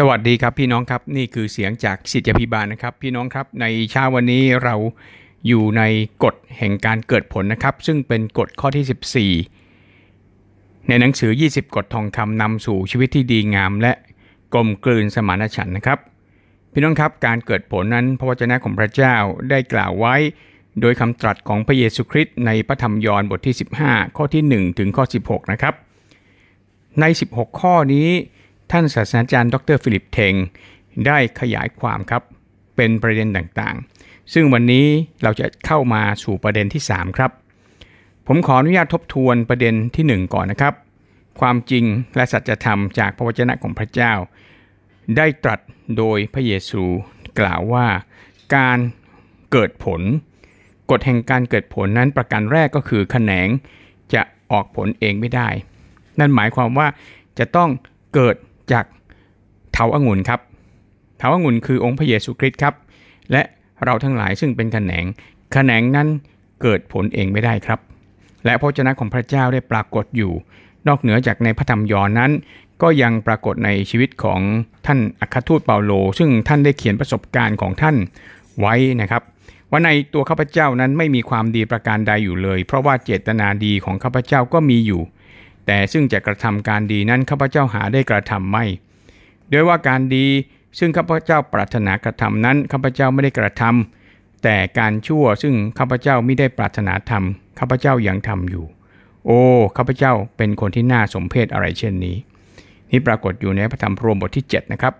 สวัสดีครับพี่น้องครับนี่คือเสียงจากสิทธิพิบาลนะครับ พี่น้องครับในเช้าวันนี้เราอยู่ในกฎแห่งการเกิดผลนะครับ ซึ่งเป็นกฎข้อที่ 14 ในหนังสือ 20 กฎทองคำนำสู่ชีวิตที่ดีงาม และกลมกลืนสมานฉันท์นะครับ พี่น้องครับการเกิดผลนั้นพระวจนะของพระเจ้าได้กล่าวไว้ โดยคำตรัสของพระเยซูคริสต์ในพระธรรมยอห์นบทที่ 15 ข้อที่ 1 ถึงข้อ 16 นะครับใน 16 ข้อนี้ ท่านศาสตราจารย์ ดรฟิลิปเทง ได้ขยายความครับ เป็นประเด็นต่างๆ ซึ่งวันนี้เราจะเข้ามาสู่ประเด็นที่ 3 ครับ ผมขออนุญาตทบทวนประเด็นที่ 1 ก่อนนะครับ ความจริงและสัจธรรมจากพระวจนะของพระเจ้า ได้ตรัสโดยพระเยซูกล่าวว่าการเกิดผล กฎแห่งการเกิดผลนั้นประการแรกก็คือแขนงจะออกผลเองไม่ได้ นั่นหมายความว่าจะต้องเกิด จากเถาอางุ่นครับเถาอางุ่นคือองค์พระเยซูคริสต์ครับ และเราทั้งหลายซึ่งเป็นแขนงแขนงนั้นเกิดผลเองไม่ได้ครับ และพระเจ้าของพระเจ้าได้ปรากฏอยู่ นอกเหนือจากในพระธรรมยอห์นนั้น ก็ยังปรากฏในชีวิตของท่านอัครทูตเปาโล ซึ่งท่านได้เขียนประสบการณ์ของท่านไว้นะครับว่าในตัวข้าพเจ้านั้นไม่มีความดีประการใดอยู่เลย เพราะว่าเจตนาดีของข้าพเจ้าก็มีอยู่ แต่ซึ่งจะกระทำการดีนั้นข้าพเจ้าหาได้กระทำไม่ด้วยว่าการดีซึ่งข้าพเจ้าปรารถนากระทำนั้นข้าพเจ้าไม่ได้กระทำแต่การชั่วซึ่งข้าพเจ้าไม่ได้ปรารถนาทำข้าพเจ้ายังทำอยู่ โอ้ข้าพเจ้าเป็นคนที่น่าสมเพชอะไรเช่นนี้ นี่ปรากฏอยู่ในพระธรรมพรมบทที่ 7 นะครับ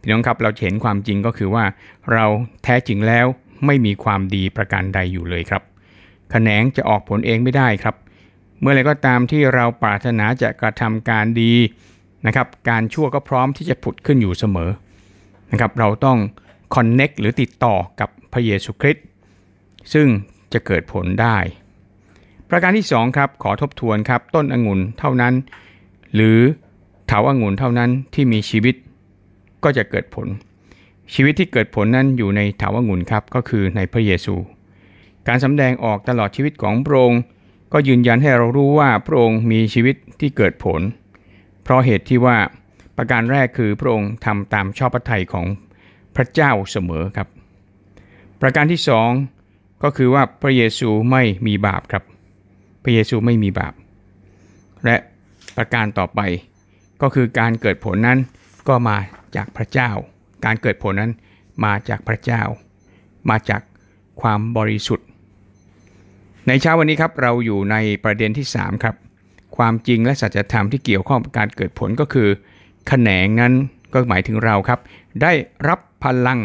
พี่น้องครับเราเห็นความจริงก็คือว่า เราแท้จริงแล้วไม่มีความดีประการใดอยู่เลยครับแขนงจะออกผลเองไม่ได้ครับ เมื่อไรก็ตามที่เราปรารถนาจะกระทำการดีนะครับการชั่วก็พร้อมที่จะผุดขึ้นอยู่เสมอนะครับเราต้องคอนเน็กหรือติดต่อกับพระเยซูคริสต์ซึ่งจะเกิดผลได้ ประการที่ 2 ครับ ขอทบทวนครับ ต้นองุ่นเท่านั้น หรือเถาองุ่นเท่านั้นที่มีชีวิตก็จะเกิดผล ชีวิตที่เกิดผลนั้นอยู่ในเถาองุ่นครับก็คือในพระเยซู การสำแดงออกตลอดชีวิตของพระองค์ ก็ยืนยันให้เรารู้ว่าพระองค์มีชีวิตที่เกิดผล เพราะเหตุที่ว่าประการแรกคือพระองค์ทำตามชอบพระทัยของพระเจ้าเสมอครับ ประการที่สองก็คือว่าพระเยซูไม่มีบาปครับ พระเยซูไม่มีบาป และประการต่อไปก็คือการเกิดผลนั้นก็มาจากพระเจ้า การเกิดผลนั้นมาจากพระเจ้า มาจากความบริสุทธิ์ ในเช้าวันนี้ครับเราอยู่ในประเด็นที่ 3 ครับ ความจริงและสัจธรรมที่เกี่ยวข้องกับการเกิดผลก็คือแขนงนั้นก็หมายถึงเราครับ ได้รับพลัง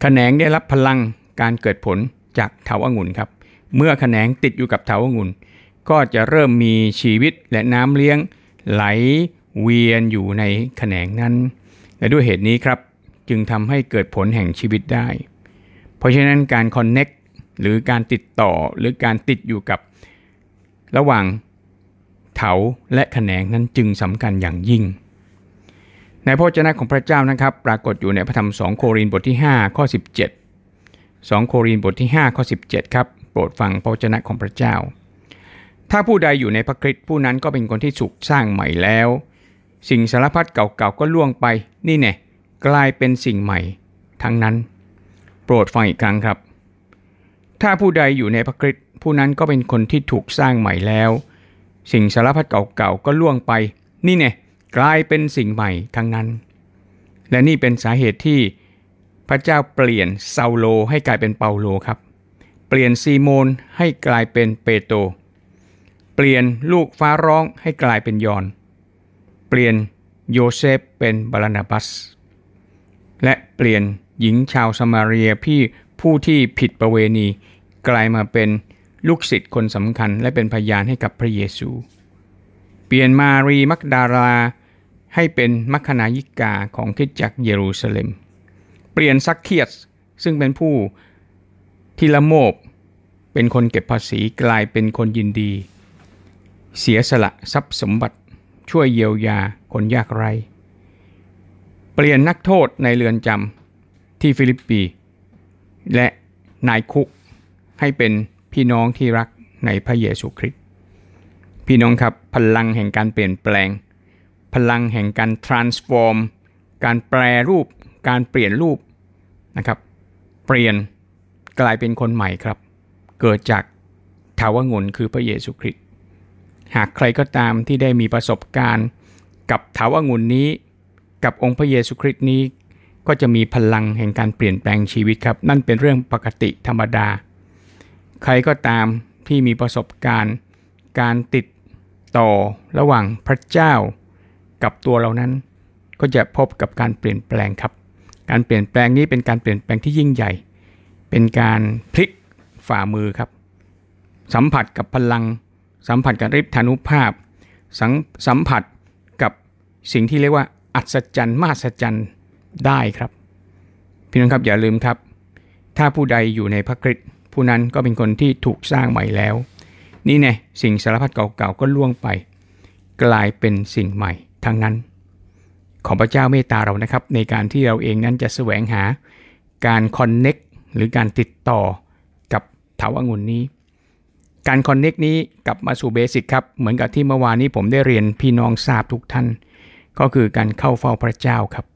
แขนงได้รับพลังการเกิดผลจากเถาอางุ่นครับ เมื่อแขนงติดอยู่กับเถาอางุ่น ก็จะเริ่มมีชีวิตและน้ำเลี้ยง ไหลเวียนอยู่ในแขนงนั้น และด้วยเหตุนี้ครับจึงทำให้เกิดผลแห่งชีวิตได้ เพราะฉะนั้นการคอนเน็ก หรือการติดต่อหรือการติดอยู่กับระหว่างเถาและแขนงนั้นจึงสำคัญอย่างยิ่ง ในพระเจ้าของพระเจ้านะครับ ปรากฏอยู่ในพระธรรม 2 โครินธ์บทที่ 5 ข้อ 17 2 โครินธ์บทที่ 5 ข้อ 17 ครับ โปรดฟังพระเจ้าของพระเจ้า ถ้าผู้ใดอยู่ในพระคริสต์ผู้นั้นก็เป็นคนที่สุขสร้างใหม่แล้ว สิ่งสารพัดเก่าๆก็ล่วงไปนี่แน่กลายเป็นสิ่งใหม่ทั้งนั้น โปรดฟังอีกครั้งครับ ถ้าผู้ใดอยู่ในพระคริสต์ผู้นั้นก็เป็นคนที่ถูกสร้างใหม่แล้ว สิ่งสารพัดเก่าๆก็ล่วงไป นี่เนี่ยกลายเป็นสิ่งใหม่ทั้งนั้น และนี่เป็นสาเหตุที่พระเจ้าเปลี่ยนเซาโลให้กลายเป็นเปาโลครับ เปลี่ยนซีโมนให้กลายเป็นเปโตรเปลี่ยนลูกฟ้าร้องให้กลายเป็นยอน เปลี่ยนโยเซฟเป็นบารนาบัส และเปลี่ยนหญิงชาวสมาเรียพี่ ผู้ที่ผิดประเวณี กลายมาเป็นลูกศิษย์คนสำคัญ และเป็นพยานให้กับพระเยซู เปลี่ยนมารีมักดาราให้เป็นมัคคณายิกาของคิดจักเยรูซาเล็ม เปลี่ยนซักเคียสซึ่งเป็นผู้ที่ละโมบ เป็นคนเก็บภาษีกลายเป็นคนยินดี เสียสละทรัพย์สมบัติช่วยเยียวยาคนยากไร้ เปลี่ยนนักโทษในเรือนจำที่ฟิลิปปี และนายคุกให้เป็นพี่น้องที่รักในพระเยซูคริสต์พี่น้องครับพลังแห่งการเปลี่ยนแปลง พลังแห่งการ transform การแปรรูป การเปลี่ยนรูปนะครับเปลี่ยนกลายเป็นคนใหม่ครับ เกิดจากทาวงุนคือพระเยซูคริสต์หากใครก็ตามที่ได้มีประสบการณ์ กับทาวงุนนี้ กับองค์พระเยซูคริสต์นี้ ก็จะมีพลังแห่งการเปลี่ยนแปลงชีวิตครับ นั่นเป็นเรื่องปกติธรรมดา ใครก็ตามที่มีประสบการณ์ การติดต่อระหว่างพระเจ้า กับตัวเรานั้น ก็จะพบกับการเปลี่ยนแปลงครับ การเปลี่ยนแปลงนี้เป็นการเปลี่ยนแปลงที่ยิ่งใหญ่ เป็นการพลิกฝ่ามือครับ สัมผัสกับพลัง สัมผัสกับฤทธานุภาพสัมสัมผัสกับสิ่งที่เรียกว่าอัศจรรย์มาศจรรย์ ได้ครับ พี่น้องครับอย่าลืมครับ ถ้าผู้ใดอยู่ในพระคริสต์ผู้นั้นก็เป็นคนที่ถูกสร้างใหม่แล้ว นี่ไงสิ่งสารพัดเก่าๆก็ล่วงไป กลายเป็นสิ่งใหม่ทั้งนั้น ของพระเจ้าเมตตาเรานะครับ ในการที่เราเองนั้นจะแสวงหาการคอนเน็กหรือการติดต่อกับเถาวงุ่นนี้ การคอนเน็กนี้กลับมาสู่เบสิกครับ เหมือนกับที่เมื่อวานนี้ผมได้เรียนพี่น้องทราบทุกท่าน ก็คือการเข้าเฝ้าพระเจ้าครับ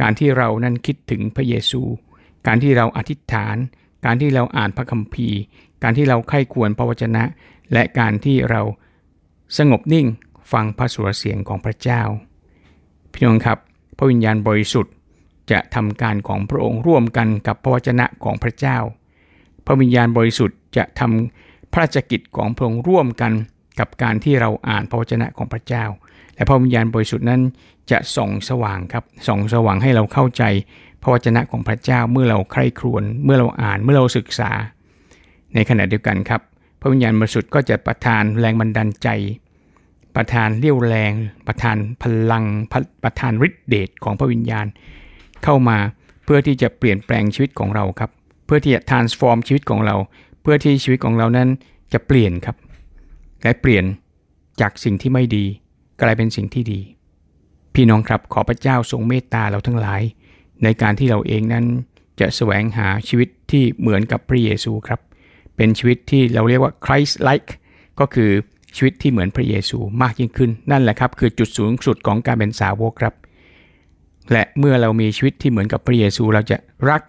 การที่เรานั้นคิดถึงพระเยซู การที่เราอธิษฐาน การที่เราอ่านพระคัมภีร์ การที่เราไข้ควรพระวจนะ และการที่เราสงบนิ่งฟังพระสุรเสียงของพระเจ้า พี่น้องครับ พระวิญญาณบริสุทธิ์จะทำการของพระองค์ร่วมกันกับพระวจนะของพระเจ้า พระวิญญาณบริสุทธิ์จะทำพระราชกิจของพระองค์ร่วมกัน กับการที่เราอ่านพระวจนะของพระเจ้า และพระวิญญาณบริสุทธิ์นั้นจะส่องสว่างครับส่องสว่างให้เราเข้าใจพระวจนะของพระเจ้าเมื่อเราใคร่ครวญเมื่อเราอ่านเมื่อเราศึกษา ในขณะเดียวกันครับ พระวิญญาณบริสุทธิ์ก็จะประทานแรงบันดาลใจ ประทานเรี่ยวแรง ประทานพลังประทานฤทธิเดชของพระวิญญาณ เข้ามาเพื่อที่จะเปลี่ยนแปลงชีวิตของเราครับ เพื่อที่จะ transform ชีวิตของเรา เพื่อที่ชีวิตของเรานั้นจะเปลี่ยนครับ และเปลี่ยนจากสิ่งที่ไม่ดี กลายเป็นสิ่งที่ดี พี่น้องครับขอพระเจ้าทรงเมตตาเราทั้งหลาย ในการที่เราเองนั้นจะแสวงหาชีวิตที่เหมือนกับพระเยซูครับ เป็นชีวิตที่เราเรียกว่า Christ like ก็คือชีวิตที่เหมือนพระเยซูมากยิ่งขึ้น นั่นแหละครับคือจุดสูงสุดของการเป็นสาวกครับ และเมื่อเรามีชีวิตที่เหมือนกับพระเยซูเราจะรัก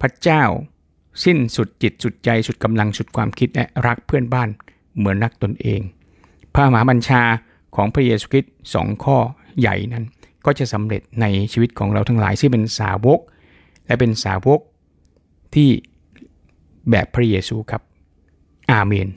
พระเจ้า สิ้นสุดจิตสุดใจสุดกำลังสุดความคิดและรักเพื่อนบ้าน เหมือนรักตนเอง พระมหาบัญชาของพระเยซูคริสต์สองข้อใหญ่นั้น ก็จะสำเร็จในชีวิตของเราทั้งหลายที่เป็นสาวก และเป็นสาวกที่แบบพระเยซูครับ อาเมน